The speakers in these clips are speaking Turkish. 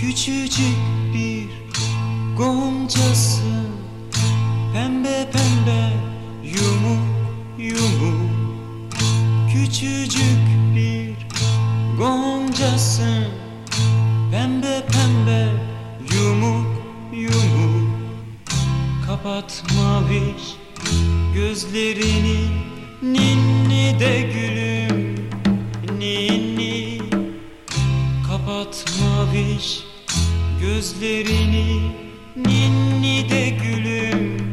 Küçücük bir goncasın Pembe pembe yumuk yumuk Küçücük bir goncasın Pembe pembe yumuk yumuk Kapat maviş gözlerini Ninni de gülüm ninni. Kapat maviş gözlerini Ninni de gülüm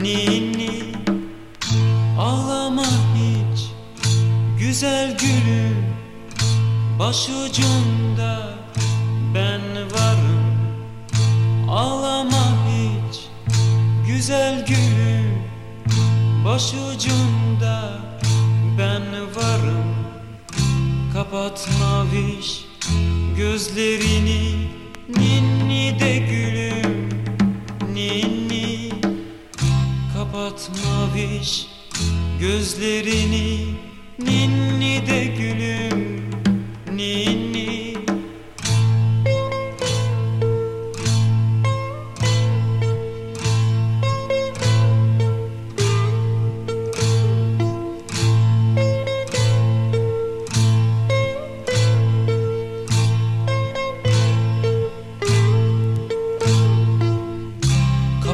ninni. Ağlama hiç güzel gülüm Başucunda ben varım. Ağlama hiç güzel gülüm Başucunda ben varım. Kapat maviş gözlerini Ninni de gülüm ninni. Kapat gözlerini Ninni de gülüm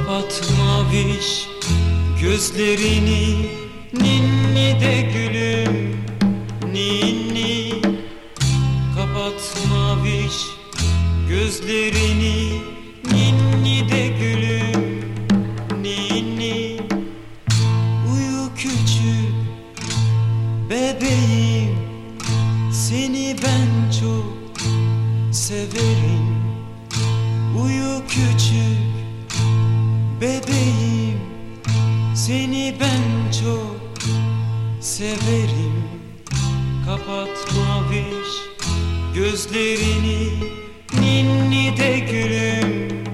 Kapat maviş gözlerini. Ninni de gülüm ninni. Kapat maviş gözlerini. Ninni de gülüm ninni. Uyu küçük bebeğim Seni ben çok severim Seni ben çok severim. Kapat maviş gözlerini. Ninni de gülüm.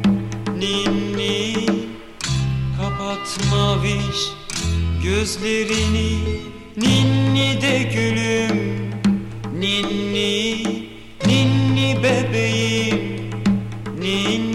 Ninni. Kapat maviş gözlerini. Ninni de gülüm. Ninni. Ninni bebeğim. Ninni